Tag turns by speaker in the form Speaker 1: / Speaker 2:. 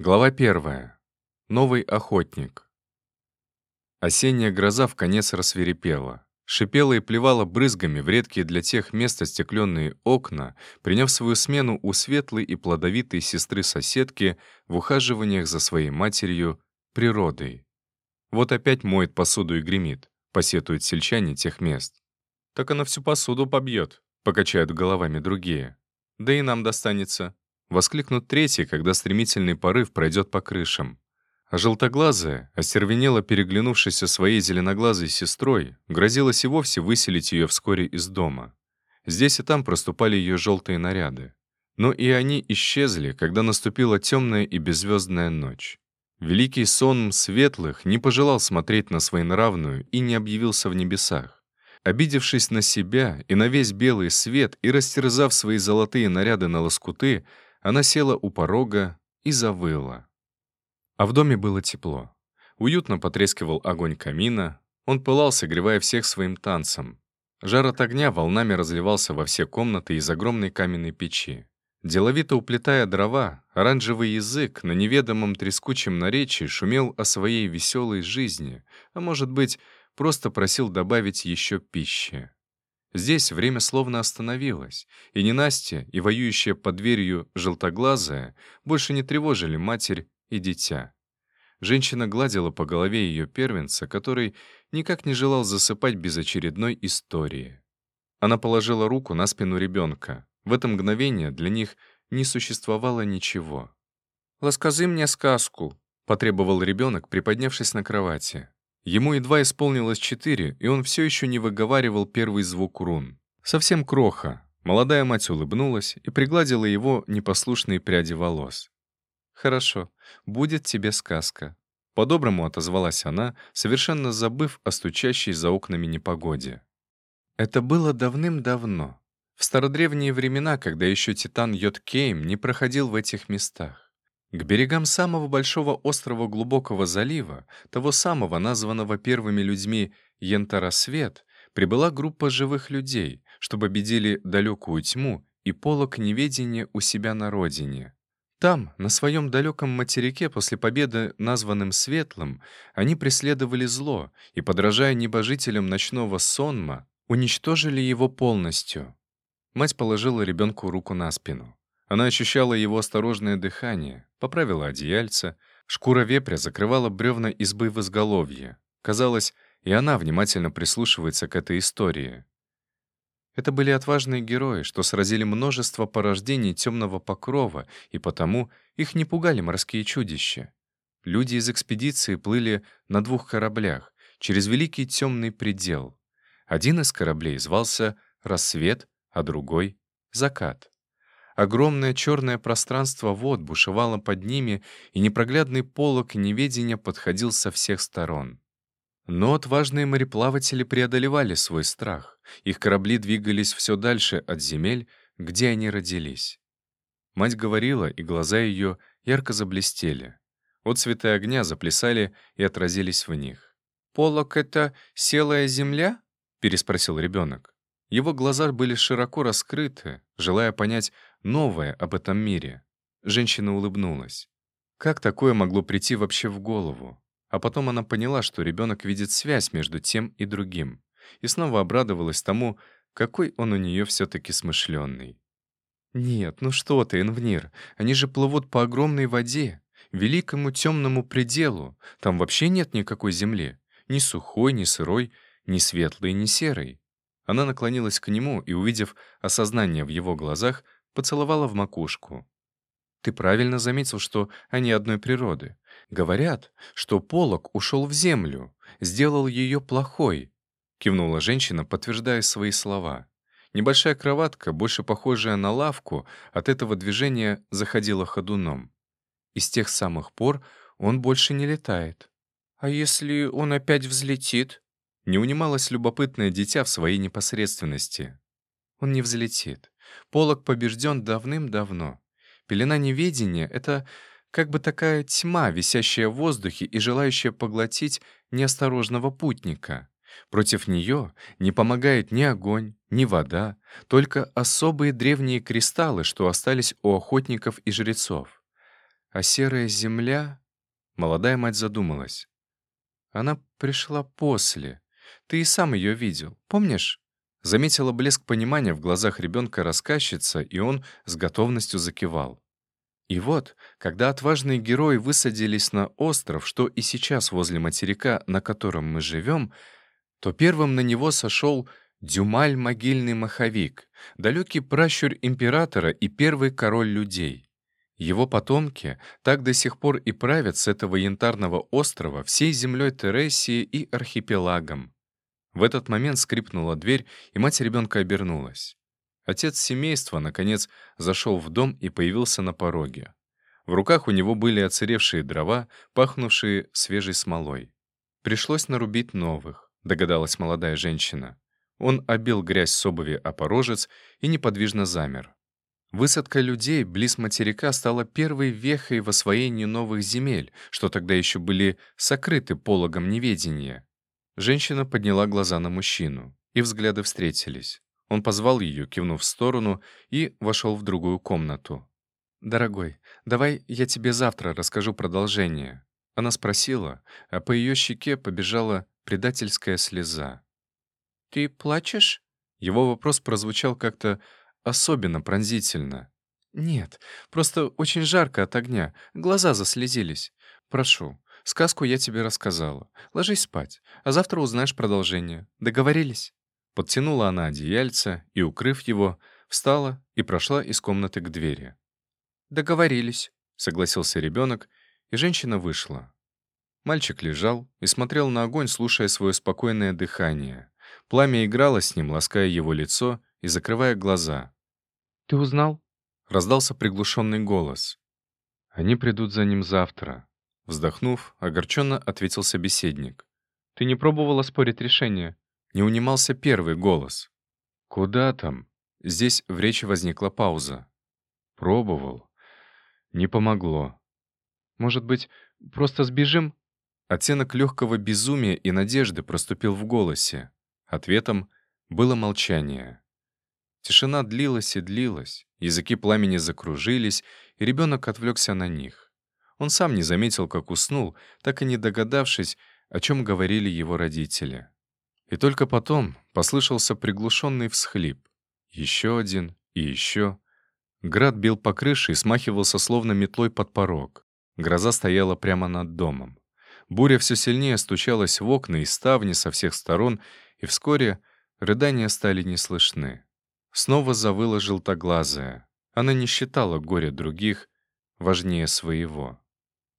Speaker 1: Глава первая. Новый охотник. Осенняя гроза в конец рассверепела. Шипела и плевала брызгами в редкие для тех мест остекленные окна, приняв свою смену у светлой и плодовитой сестры-соседки в ухаживаниях за своей матерью, природой. Вот опять моет посуду и гремит, посетуют сельчане тех мест. Так она всю посуду побьет, покачают головами другие. Да и нам достанется. Воскликнут третий, когда стремительный порыв пройдет по крышам. А желтоглазая, остервенела переглянувшись со своей зеленоглазой сестрой, грозилась и вовсе выселить ее вскоре из дома. Здесь и там проступали ее желтые наряды. Но и они исчезли, когда наступила темная и беззвездная ночь. Великий сон светлых не пожелал смотреть на своенравную и не объявился в небесах. Обидевшись на себя и на весь белый свет и растерзав свои золотые наряды на лоскуты, она села у порога и завыла. А в доме было тепло. Уютно потрескивал огонь камина, он пылал, согревая всех своим танцем. Жар от огня волнами разливался во все комнаты из огромной каменной печи. Деловито уплетая дрова, оранжевый язык на неведомом трескучем наречии шумел о своей веселой жизни, а может быть, просто просил добавить еще пищи. Здесь время словно остановилось, и ненастье, и воюющая под дверью желтоглазая больше не тревожили матерь и дитя. Женщина гладила по голове ее первенца, который никак не желал засыпать без очередной истории. Она положила руку на спину ребенка. В это мгновение для них не существовало ничего. «Ласкажи мне сказку», — потребовал ребенок, приподнявшись на кровати. Ему едва исполнилось четыре, и он все еще не выговаривал первый звук рун. Совсем кроха. Молодая мать улыбнулась и пригладила его непослушные пряди волос. «Хорошо, будет тебе сказка». По-доброму отозвалась она, совершенно забыв о стучащей за окнами непогоде. Это было давным-давно, в стародревние времена, когда еще Титан Йоткейм не проходил в этих местах. К берегам самого большого острова Глубокого залива, того самого, названного первыми людьми Янтаросвет, прибыла группа живых людей, чтобы победили далекую тьму и полок неведения у себя на родине. Там, на своем далеком материке, после победы, названным Светлым, они преследовали зло и, подражая небожителям ночного сонма, уничтожили его полностью. Мать положила ребенку руку на спину. Она ощущала его осторожное дыхание, поправила одеяльце, шкура вепря закрывала бревна избы в изголовье. Казалось, и она внимательно прислушивается к этой истории. Это были отважные герои, что сразили множество порождений темного покрова, и потому их не пугали морские чудища. Люди из экспедиции плыли на двух кораблях через великий темный предел. Один из кораблей звался «Рассвет», а другой — «Закат». Огромное черное пространство вод бушевало под ними, и непроглядный полог неведения подходил со всех сторон. Но отважные мореплаватели преодолевали свой страх. Их корабли двигались все дальше от земель, где они родились. Мать говорила, и глаза ее ярко заблестели. Отцветы огня заплясали и отразились в них. «Полок — это селая земля?» — переспросил ребенок. Его глаза были широко раскрыты, желая понять, новое об этом мире. Женщина улыбнулась. Как такое могло прийти вообще в голову? А потом она поняла, что ребенок видит связь между тем и другим. И снова обрадовалась тому, какой он у нее все-таки смышленный. «Нет, ну что ты, Энвнир, они же плывут по огромной воде, великому темному пределу. Там вообще нет никакой земли. Ни сухой, ни сырой, ни светлой, ни серой». Она наклонилась к нему и, увидев осознание в его глазах, поцеловала в макушку. «Ты правильно заметил, что они одной природы. Говорят, что полог ушел в землю, сделал ее плохой», — кивнула женщина, подтверждая свои слова. Небольшая кроватка, больше похожая на лавку, от этого движения заходила ходуном. И с тех самых пор он больше не летает. «А если он опять взлетит?» Не унималось любопытное дитя в своей непосредственности. Он не взлетит. Полок побежден давным-давно. Пелена неведения — это как бы такая тьма, висящая в воздухе и желающая поглотить неосторожного путника. Против нее не помогает ни огонь, ни вода, только особые древние кристаллы, что остались у охотников и жрецов. А серая земля... Молодая мать задумалась. Она пришла после. Ты и сам ее видел, помнишь? Заметила блеск понимания в глазах ребенка рассказчица, и он с готовностью закивал. И вот, когда отважные герои высадились на остров, что и сейчас возле материка, на котором мы живем, то первым на него сошел Дюмаль могильный маховик, далекий пращурь императора и первый король людей. Его потомки так до сих пор и правят с этого янтарного острова всей землей Тересии и архипелагом. В этот момент скрипнула дверь, и мать ребенка обернулась. Отец семейства, наконец, зашел в дом и появился на пороге. В руках у него были оцаревшие дрова, пахнувшие свежей смолой. Пришлось нарубить новых, догадалась молодая женщина. Он обил грязь с обуви о порожец и неподвижно замер. Высадка людей близ материка стала первой вехой в освоении новых земель, что тогда еще были сокрыты пологом неведения. Женщина подняла глаза на мужчину, и взгляды встретились. Он позвал ее, кивнув в сторону, и вошел в другую комнату. «Дорогой, давай я тебе завтра расскажу продолжение». Она спросила, а по ее щеке побежала предательская слеза. «Ты плачешь?» Его вопрос прозвучал как-то особенно пронзительно. «Нет, просто очень жарко от огня, глаза заслезились. Прошу, сказку я тебе рассказала. Ложись спать, а завтра узнаешь продолжение. Договорились?» Подтянула она одеяльце и, укрыв его, встала и прошла из комнаты к двери. «Договорились», — согласился ребенок, и женщина вышла. Мальчик лежал и смотрел на огонь, слушая свое спокойное дыхание. Пламя играло с ним, лаская его лицо и закрывая глаза.
Speaker 2: «Ты узнал?»
Speaker 1: — раздался приглушенный голос. «Они придут за ним завтра», — вздохнув, огорченно ответил собеседник.
Speaker 2: «Ты не пробовала спорить решение?»
Speaker 1: Не унимался первый голос. «Куда там?» Здесь в речи возникла пауза. «Пробовал. Не помогло.
Speaker 2: Может быть, просто сбежим?»
Speaker 1: Оттенок легкого безумия и надежды проступил в голосе. Ответом было молчание. Тишина длилась и длилась, языки пламени закружились, и ребенок отвлекся на них. Он сам не заметил, как уснул, так и не догадавшись, о чем говорили его родители. И только потом послышался приглушенный всхлип. Еще один и еще. Град бил по крыше и смахивался словно метлой под порог. Гроза стояла прямо над домом. Буря все сильнее стучалась в окна и ставни со всех сторон, и вскоре рыдания стали не слышны. Снова завыла желтоглазая. Она не считала горя других важнее своего.